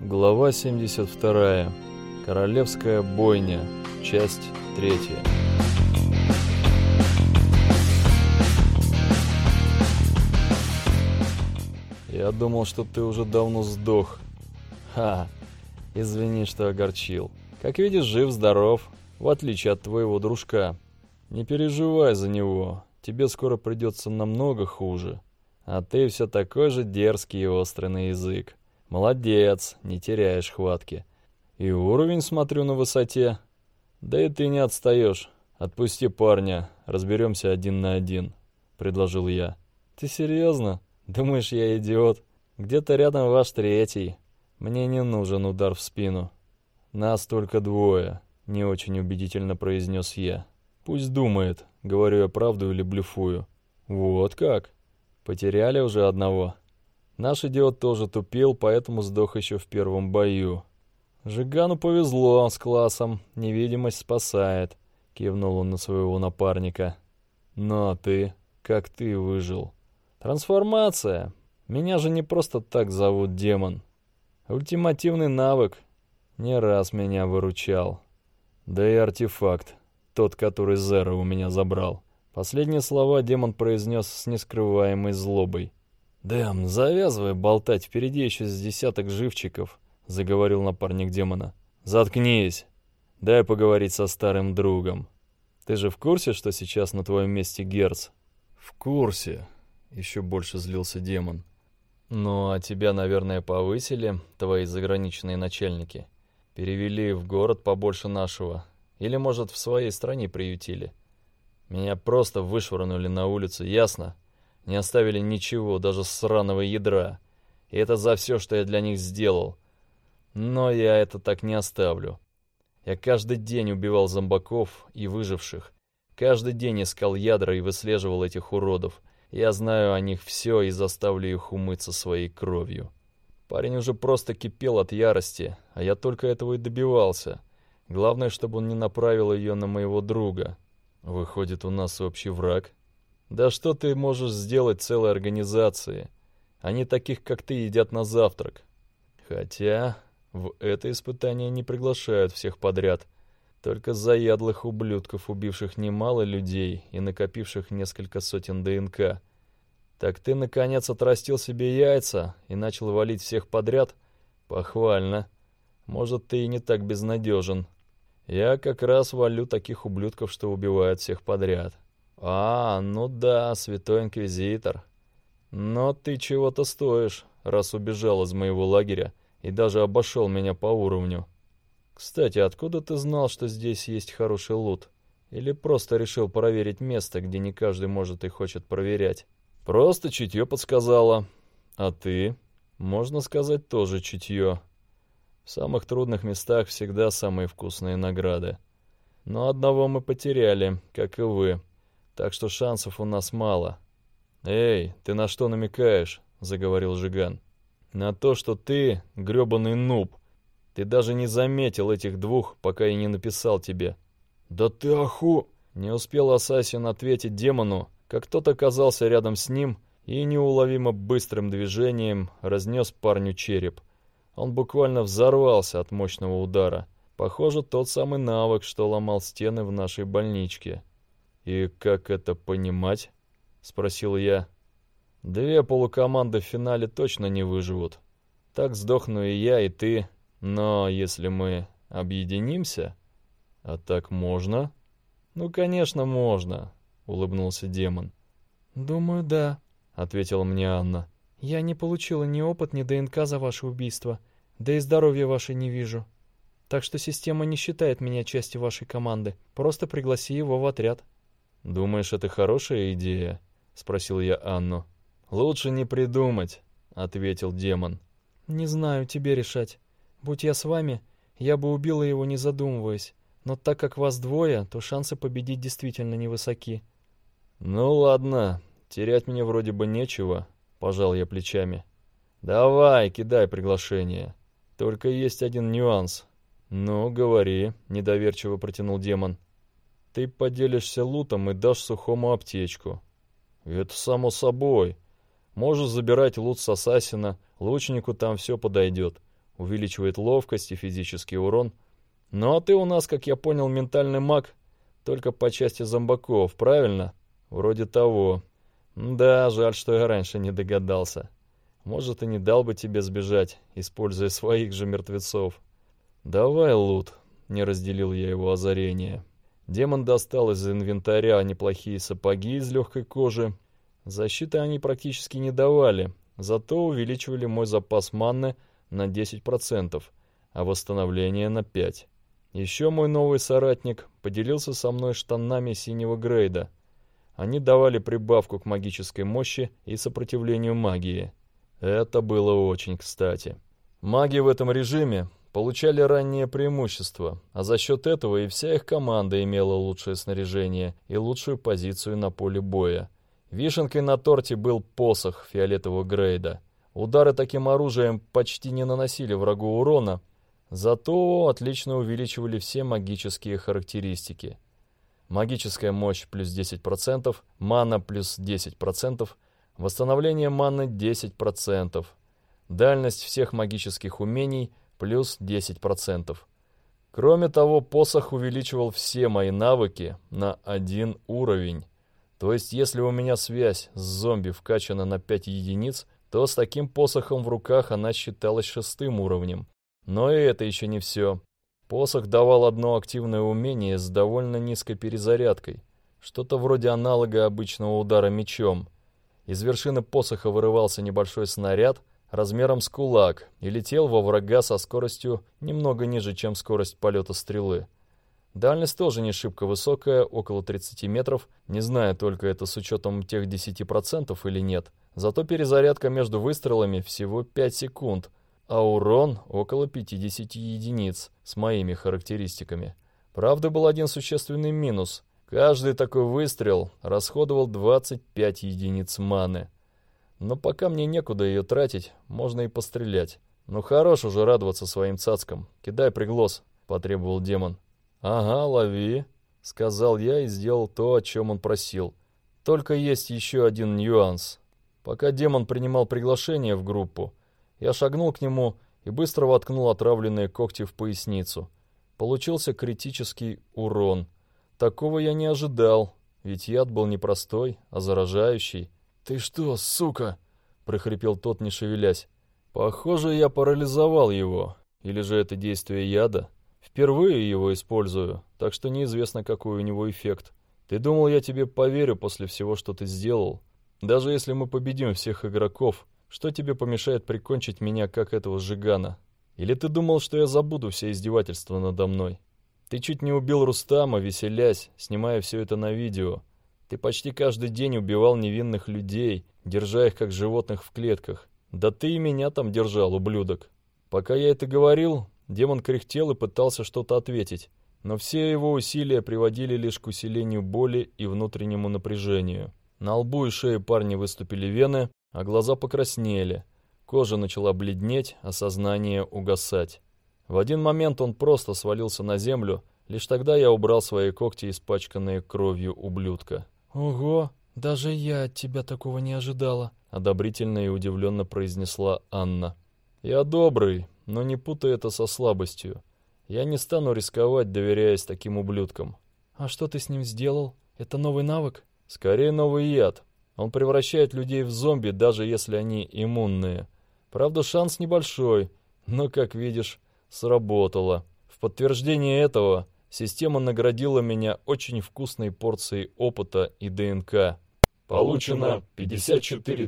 Глава 72. Королевская бойня. Часть 3. Я думал, что ты уже давно сдох. Ха, извини, что огорчил. Как видишь, жив-здоров, в отличие от твоего дружка. Не переживай за него, тебе скоро придется намного хуже. А ты все такой же дерзкий и острый на язык. Молодец, не теряешь хватки. И уровень, смотрю, на высоте. Да и ты не отстаешь. Отпусти парня, разберемся один на один, предложил я. Ты серьезно? Думаешь, я идиот? Где-то рядом ваш третий. Мне не нужен удар в спину. Нас только двое, не очень убедительно произнес я. Пусть думает, говорю я правду или блефую. Вот как? Потеряли уже одного. Наш идиот тоже тупил, поэтому сдох еще в первом бою. «Жигану повезло с классом, невидимость спасает», — кивнул он на своего напарника. «Ну а ты? Как ты выжил?» «Трансформация. Меня же не просто так зовут демон. Ультимативный навык. Не раз меня выручал. Да и артефакт, тот, который Зера у меня забрал». Последние слова демон произнес с нескрываемой злобой. «Дэм, завязывай болтать, впереди еще с десяток живчиков», — заговорил напарник демона. «Заткнись. Дай поговорить со старым другом. Ты же в курсе, что сейчас на твоем месте Герц?» «В курсе», — еще больше злился демон. «Ну, а тебя, наверное, повысили, твои заграничные начальники. Перевели в город побольше нашего. Или, может, в своей стране приютили. Меня просто вышвырнули на улицу, ясно?» Не оставили ничего, даже сраного ядра. И это за все, что я для них сделал. Но я это так не оставлю. Я каждый день убивал зомбаков и выживших. Каждый день искал ядра и выслеживал этих уродов. Я знаю о них все и заставлю их умыться своей кровью. Парень уже просто кипел от ярости, а я только этого и добивался. Главное, чтобы он не направил ее на моего друга. Выходит, у нас общий враг. Да что ты можешь сделать целой организации? Они таких, как ты, едят на завтрак. Хотя в это испытание не приглашают всех подряд. Только заядлых ублюдков, убивших немало людей и накопивших несколько сотен ДНК. Так ты, наконец, отрастил себе яйца и начал валить всех подряд? Похвально. Может, ты и не так безнадежен. Я как раз валю таких ублюдков, что убивают всех подряд. «А, ну да, святой инквизитор. Но ты чего-то стоишь, раз убежал из моего лагеря и даже обошел меня по уровню. Кстати, откуда ты знал, что здесь есть хороший лут? Или просто решил проверить место, где не каждый может и хочет проверять? Просто чутье подсказало. А ты? Можно сказать, тоже чутье. В самых трудных местах всегда самые вкусные награды. Но одного мы потеряли, как и вы» так что шансов у нас мало. «Эй, ты на что намекаешь?» — заговорил Жиган. «На то, что ты грёбаный нуб. Ты даже не заметил этих двух, пока я не написал тебе». «Да ты оху...» Не успел Ассасин ответить демону, как тот оказался рядом с ним и неуловимо быстрым движением разнес парню череп. Он буквально взорвался от мощного удара. Похоже, тот самый навык, что ломал стены в нашей больничке. «И как это понимать?» — спросил я. «Две полукоманды в финале точно не выживут. Так сдохну и я, и ты. Но если мы объединимся...» «А так можно?» «Ну, конечно, можно», — улыбнулся демон. «Думаю, да», — ответила мне Анна. «Я не получила ни опыт, ни ДНК за ваше убийство, да и здоровья ваше не вижу. Так что система не считает меня частью вашей команды. Просто пригласи его в отряд». «Думаешь, это хорошая идея?» — спросил я Анну. «Лучше не придумать», — ответил демон. «Не знаю, тебе решать. Будь я с вами, я бы убила его, не задумываясь. Но так как вас двое, то шансы победить действительно невысоки». «Ну ладно, терять мне вроде бы нечего», — пожал я плечами. «Давай, кидай приглашение. Только есть один нюанс». «Ну, говори», — недоверчиво протянул демон. Ты поделишься лутом и дашь сухому аптечку. Это само собой. Можешь забирать лут с ассасина, лучнику там все подойдет. увеличивает ловкость и физический урон. Ну а ты у нас, как я понял, ментальный маг, только по части зомбаков, правильно? Вроде того. Да, жаль, что я раньше не догадался. Может, и не дал бы тебе сбежать, используя своих же мертвецов. Давай, Лут, не разделил я его озарение. Демон достал из инвентаря неплохие сапоги из легкой кожи. Защиты они практически не давали, зато увеличивали мой запас манны на 10%, а восстановление на 5%. Еще мой новый соратник поделился со мной штанами синего грейда. Они давали прибавку к магической мощи и сопротивлению магии. Это было очень кстати. Маги в этом режиме получали раннее преимущество, а за счет этого и вся их команда имела лучшее снаряжение и лучшую позицию на поле боя. Вишенкой на торте был посох фиолетового грейда. Удары таким оружием почти не наносили врагу урона, зато отлично увеличивали все магические характеристики. Магическая мощь плюс 10%, мана плюс 10%, восстановление маны 10%, дальность всех магических умений плюс 10%. Кроме того, посох увеличивал все мои навыки на один уровень. То есть, если у меня связь с зомби вкачана на 5 единиц, то с таким посохом в руках она считалась шестым уровнем. Но и это еще не все. Посох давал одно активное умение с довольно низкой перезарядкой. Что-то вроде аналога обычного удара мечом. Из вершины посоха вырывался небольшой снаряд размером с кулак и летел во врага со скоростью немного ниже, чем скорость полета стрелы. Дальность тоже не шибко высокая, около 30 метров, не знаю только это с учетом тех 10% или нет. Зато перезарядка между выстрелами всего 5 секунд, а урон около 50 единиц с моими характеристиками. Правда, был один существенный минус. Каждый такой выстрел расходовал 25 единиц маны. Но пока мне некуда ее тратить, можно и пострелять. Ну хорош уже радоваться своим цацкам. Кидай приглас, потребовал демон. Ага, лови, сказал я и сделал то, о чем он просил. Только есть еще один нюанс. Пока демон принимал приглашение в группу, я шагнул к нему и быстро воткнул отравленные когти в поясницу. Получился критический урон. Такого я не ожидал, ведь яд был не простой, а заражающий. «Ты что, сука?» — прохрипел тот, не шевелясь. «Похоже, я парализовал его. Или же это действие яда? Впервые его использую, так что неизвестно, какой у него эффект. Ты думал, я тебе поверю после всего, что ты сделал? Даже если мы победим всех игроков, что тебе помешает прикончить меня, как этого жигана? Или ты думал, что я забуду все издевательства надо мной? Ты чуть не убил Рустама, веселясь, снимая все это на видео. Ты почти каждый день убивал невинных людей, держа их как животных в клетках. Да ты и меня там держал, ублюдок. Пока я это говорил, демон кряхтел и пытался что-то ответить. Но все его усилия приводили лишь к усилению боли и внутреннему напряжению. На лбу и шее парня выступили вены, а глаза покраснели. Кожа начала бледнеть, а сознание угасать. В один момент он просто свалился на землю, лишь тогда я убрал свои когти, испачканные кровью ублюдка. «Ого, даже я от тебя такого не ожидала», — одобрительно и удивленно произнесла Анна. «Я добрый, но не путай это со слабостью. Я не стану рисковать, доверяясь таким ублюдкам». «А что ты с ним сделал? Это новый навык?» «Скорее новый яд. Он превращает людей в зомби, даже если они иммунные. Правда, шанс небольшой, но, как видишь, сработало. В подтверждение этого система наградила меня очень вкусной порцией опыта и ДНК. Получено 54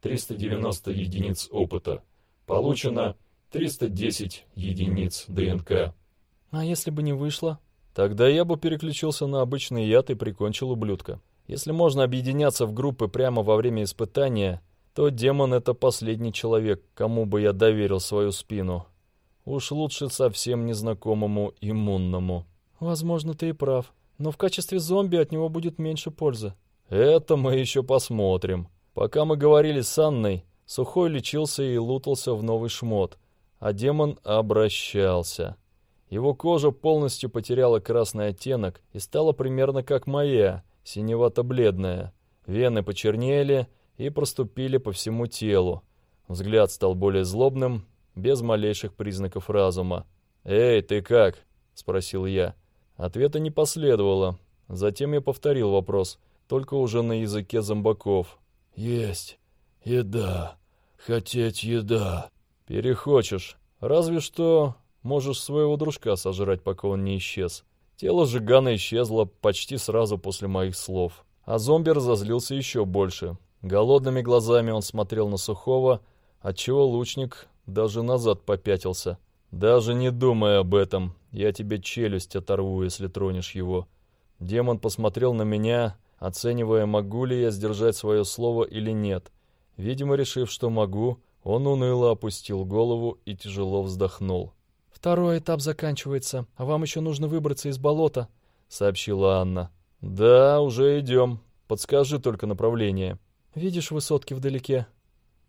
390 единиц опыта. Получено 310 единиц ДНК. А если бы не вышло? Тогда я бы переключился на обычный яд и прикончил ублюдка. Если можно объединяться в группы прямо во время испытания, то демон — это последний человек, кому бы я доверил свою спину. Уж лучше совсем незнакомому иммунному. Возможно, ты и прав, но в качестве зомби от него будет меньше пользы. Это мы еще посмотрим. Пока мы говорили с Анной, Сухой лечился и лутался в новый шмот, а демон обращался. Его кожа полностью потеряла красный оттенок и стала примерно как моя — синевато-бледная. Вены почернели и проступили по всему телу. Взгляд стал более злобным без малейших признаков разума. «Эй, ты как?» — спросил я. Ответа не последовало. Затем я повторил вопрос, только уже на языке зомбаков. «Есть еда. Хотеть еда». «Перехочешь. Разве что можешь своего дружка сожрать, пока он не исчез». Тело Жигана исчезло почти сразу после моих слов. А зомби разозлился еще больше. Голодными глазами он смотрел на Сухого, отчего лучник даже назад попятился. «Даже не думай об этом. Я тебе челюсть оторву, если тронешь его». Демон посмотрел на меня, оценивая, могу ли я сдержать свое слово или нет. Видимо, решив, что могу, он уныло опустил голову и тяжело вздохнул. «Второй этап заканчивается, а вам еще нужно выбраться из болота», — сообщила Анна. «Да, уже идем. Подскажи только направление». «Видишь высотки вдалеке?»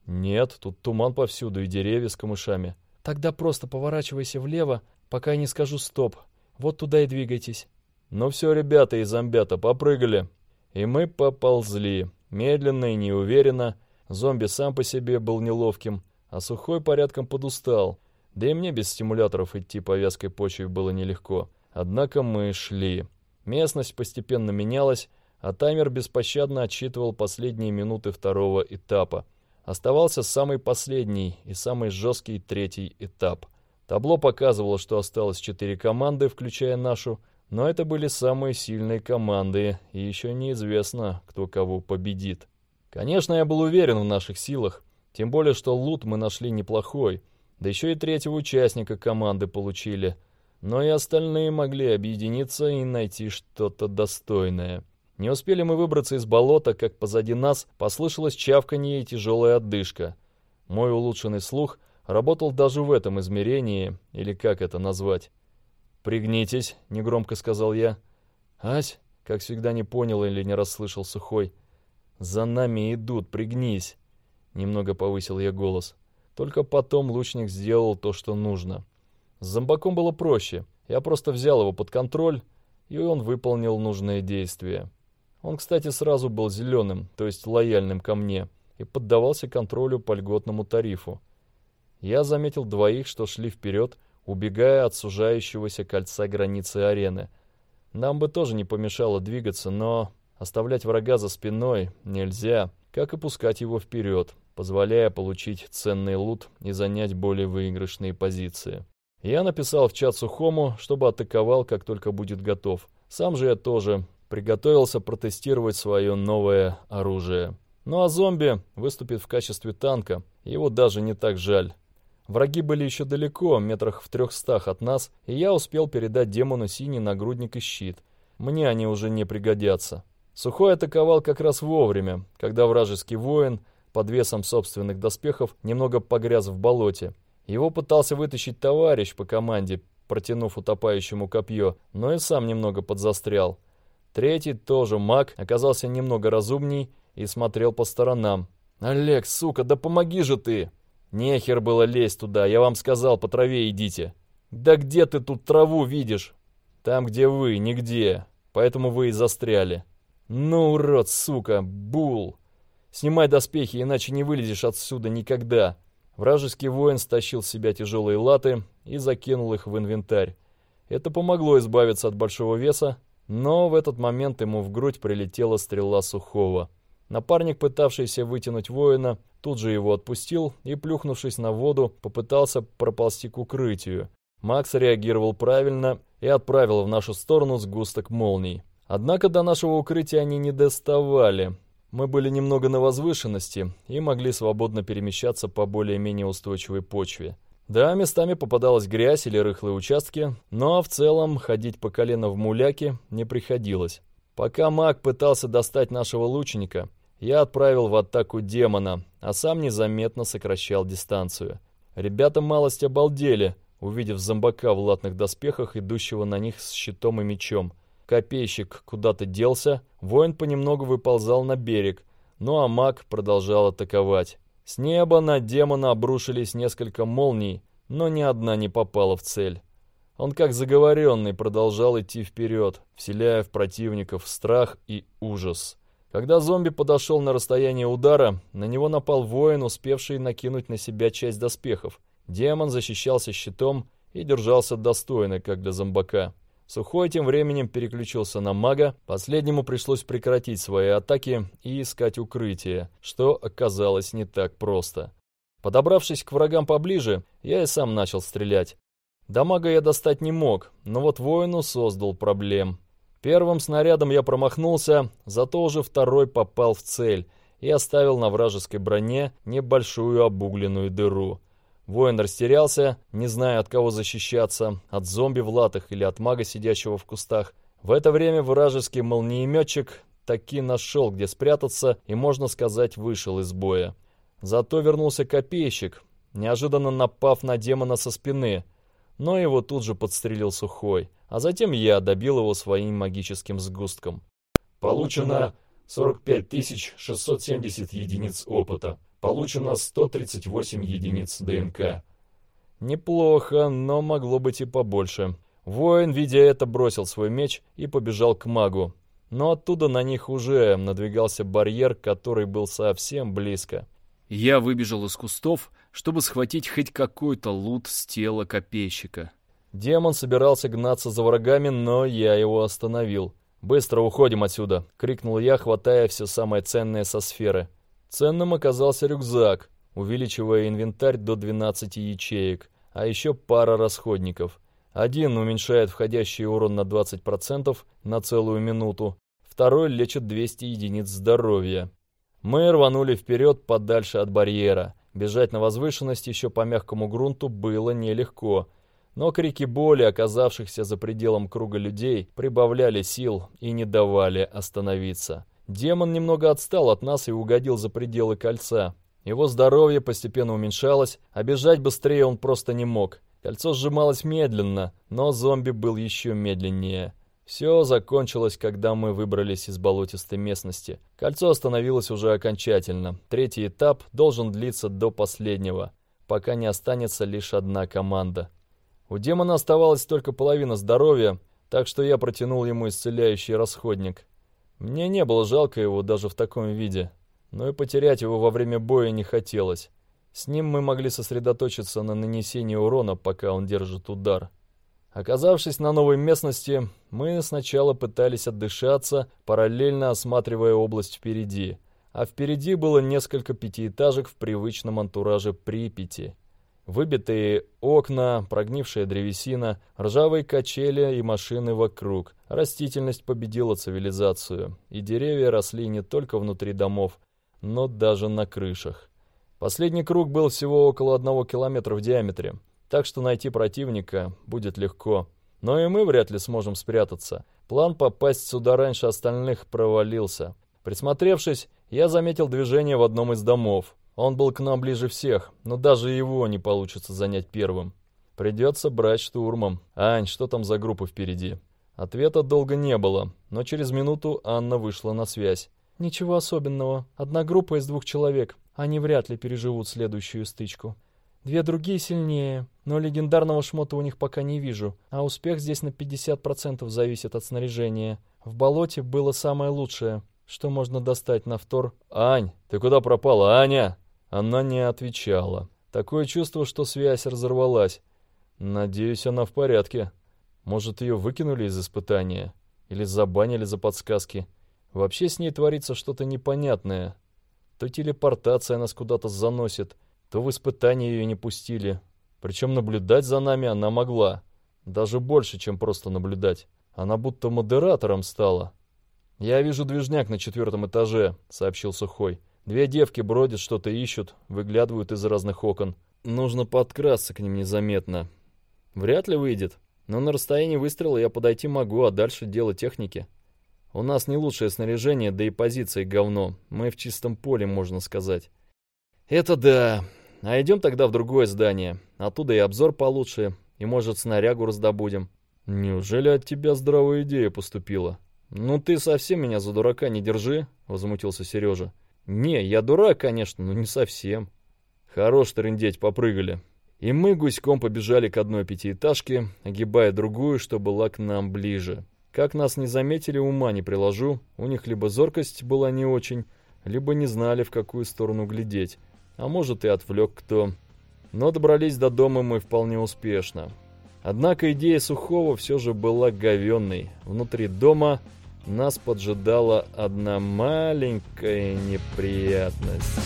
«Нет, тут туман повсюду и деревья с камышами». «Тогда просто поворачивайся влево, пока я не скажу «стоп». Вот туда и двигайтесь». «Ну все, ребята из зомбята, попрыгали». И мы поползли, медленно и неуверенно. Зомби сам по себе был неловким, а сухой порядком подустал. Да и мне без стимуляторов идти по вязкой почве было нелегко. Однако мы шли. Местность постепенно менялась, а таймер беспощадно отсчитывал последние минуты второго этапа. Оставался самый последний и самый жесткий третий этап. Табло показывало, что осталось четыре команды, включая нашу, но это были самые сильные команды, и еще неизвестно, кто кого победит. Конечно, я был уверен в наших силах, тем более, что лут мы нашли неплохой, да еще и третьего участника команды получили, но и остальные могли объединиться и найти что-то достойное. Не успели мы выбраться из болота, как позади нас послышалось чавканье и тяжелая отдышка. Мой улучшенный слух работал даже в этом измерении, или как это назвать. «Пригнитесь», — негромко сказал я. «Ась», — как всегда не понял или не расслышал сухой. «За нами идут, пригнись», — немного повысил я голос. Только потом лучник сделал то, что нужно. С зомбаком было проще. Я просто взял его под контроль, и он выполнил нужные действия. Он, кстати, сразу был зеленым, то есть лояльным ко мне, и поддавался контролю по льготному тарифу. Я заметил двоих, что шли вперед, убегая от сужающегося кольца границы арены. Нам бы тоже не помешало двигаться, но оставлять врага за спиной нельзя, как и пускать его вперед, позволяя получить ценный лут и занять более выигрышные позиции. Я написал в чат Сухому, чтобы атаковал, как только будет готов. Сам же я тоже приготовился протестировать свое новое оружие. Ну а зомби выступит в качестве танка, его даже не так жаль. Враги были еще далеко, метрах в трехстах от нас, и я успел передать демону синий нагрудник и щит. Мне они уже не пригодятся. Сухой атаковал как раз вовремя, когда вражеский воин под весом собственных доспехов немного погряз в болоте. Его пытался вытащить товарищ по команде, протянув утопающему копье, но и сам немного подзастрял. Третий, тоже маг, оказался немного разумней и смотрел по сторонам. «Олег, сука, да помоги же ты!» «Нехер было лезть туда, я вам сказал, по траве идите». «Да где ты тут траву видишь?» «Там, где вы, нигде. Поэтому вы и застряли». «Ну, урод, сука, бул!» «Снимай доспехи, иначе не вылезешь отсюда никогда». Вражеский воин стащил с себя тяжелые латы и закинул их в инвентарь. Это помогло избавиться от большого веса, но в этот момент ему в грудь прилетела стрела сухого. Напарник, пытавшийся вытянуть воина, тут же его отпустил и, плюхнувшись на воду, попытался проползти к укрытию. Макс реагировал правильно и отправил в нашу сторону сгусток молний. Однако до нашего укрытия они не доставали. Мы были немного на возвышенности и могли свободно перемещаться по более-менее устойчивой почве. Да, местами попадалась грязь или рыхлые участки, но в целом ходить по колено в муляке не приходилось. Пока маг пытался достать нашего лучника, я отправил в атаку демона, а сам незаметно сокращал дистанцию. Ребята малость обалдели, увидев зомбака в латных доспехах, идущего на них с щитом и мечом. Копейщик куда-то делся, воин понемногу выползал на берег, ну а маг продолжал атаковать. С неба на демона обрушились несколько молний, но ни одна не попала в цель. Он как заговоренный продолжал идти вперед, вселяя в противников страх и ужас. Когда зомби подошел на расстояние удара, на него напал воин, успевший накинуть на себя часть доспехов. Демон защищался щитом и держался достойно, как для зомбака. Сухой тем временем переключился на мага, последнему пришлось прекратить свои атаки и искать укрытие, что оказалось не так просто. Подобравшись к врагам поближе, я и сам начал стрелять. До мага я достать не мог, но вот воину создал проблем. Первым снарядом я промахнулся, зато уже второй попал в цель и оставил на вражеской броне небольшую обугленную дыру. Воин растерялся, не зная от кого защищаться, от зомби в латах или от мага, сидящего в кустах. В это время вражеский молниеметчик таки нашел, где спрятаться, и, можно сказать, вышел из боя. Зато вернулся копейщик, неожиданно напав на демона со спины, но его тут же подстрелил сухой, а затем я добил его своим магическим сгустком. Получено 45 670 единиц опыта. Получено 138 единиц ДНК. Неплохо, но могло быть и побольше. Воин, видя это, бросил свой меч и побежал к магу. Но оттуда на них уже надвигался барьер, который был совсем близко. Я выбежал из кустов, чтобы схватить хоть какой-то лут с тела копейщика. Демон собирался гнаться за врагами, но я его остановил. «Быстро уходим отсюда!» — крикнул я, хватая все самое ценное со сферы. Ценным оказался рюкзак, увеличивая инвентарь до 12 ячеек, а еще пара расходников. Один уменьшает входящий урон на 20% на целую минуту, второй лечит 200 единиц здоровья. Мы рванули вперед подальше от барьера. Бежать на возвышенность еще по мягкому грунту было нелегко, но крики боли, оказавшихся за пределом круга людей, прибавляли сил и не давали остановиться. Демон немного отстал от нас и угодил за пределы кольца. Его здоровье постепенно уменьшалось, а бежать быстрее он просто не мог. Кольцо сжималось медленно, но зомби был еще медленнее. Все закончилось, когда мы выбрались из болотистой местности. Кольцо остановилось уже окончательно. Третий этап должен длиться до последнего, пока не останется лишь одна команда. У демона оставалась только половина здоровья, так что я протянул ему исцеляющий расходник. Мне не было жалко его даже в таком виде, но и потерять его во время боя не хотелось. С ним мы могли сосредоточиться на нанесении урона, пока он держит удар. Оказавшись на новой местности, мы сначала пытались отдышаться, параллельно осматривая область впереди. А впереди было несколько пятиэтажек в привычном антураже Припяти. Выбитые окна, прогнившая древесина, ржавые качели и машины вокруг. Растительность победила цивилизацию, и деревья росли не только внутри домов, но даже на крышах. Последний круг был всего около одного километра в диаметре, так что найти противника будет легко. Но и мы вряд ли сможем спрятаться. План попасть сюда раньше остальных провалился. Присмотревшись, я заметил движение в одном из домов. Он был к нам ближе всех, но даже его не получится занять первым. Придется брать штурмом. Ань, что там за группа впереди? Ответа долго не было, но через минуту Анна вышла на связь. Ничего особенного. Одна группа из двух человек. Они вряд ли переживут следующую стычку. Две другие сильнее, но легендарного шмота у них пока не вижу, а успех здесь на 50% зависит от снаряжения. В болоте было самое лучшее, что можно достать на втор. «Ань, ты куда пропала, Аня?» Она не отвечала. Такое чувство, что связь разорвалась. Надеюсь, она в порядке. Может, ее выкинули из испытания? Или забанили за подсказки? Вообще с ней творится что-то непонятное. То телепортация нас куда-то заносит, то в испытание ее не пустили. Причем наблюдать за нами она могла. Даже больше, чем просто наблюдать. Она будто модератором стала. «Я вижу движняк на четвертом этаже», — сообщил Сухой. Две девки бродят, что-то ищут, выглядывают из разных окон. Нужно подкрасться к ним незаметно. Вряд ли выйдет, но на расстоянии выстрела я подойти могу, а дальше дело техники. У нас не лучшее снаряжение, да и позиции говно. Мы в чистом поле, можно сказать. Это да. А идем тогда в другое здание. Оттуда и обзор получше, и, может, снарягу раздобудем. Неужели от тебя здравая идея поступила? Ну ты совсем меня за дурака не держи, возмутился Сережа. «Не, я дурак, конечно, но не совсем». «Хорош трындеть, попрыгали». И мы гуськом побежали к одной пятиэтажке, огибая другую, что была к нам ближе. Как нас не заметили, ума не приложу. У них либо зоркость была не очень, либо не знали, в какую сторону глядеть. А может, и отвлек кто. Но добрались до дома мы вполне успешно. Однако идея Сухого все же была говенной. Внутри дома нас поджидала одна маленькая неприятность.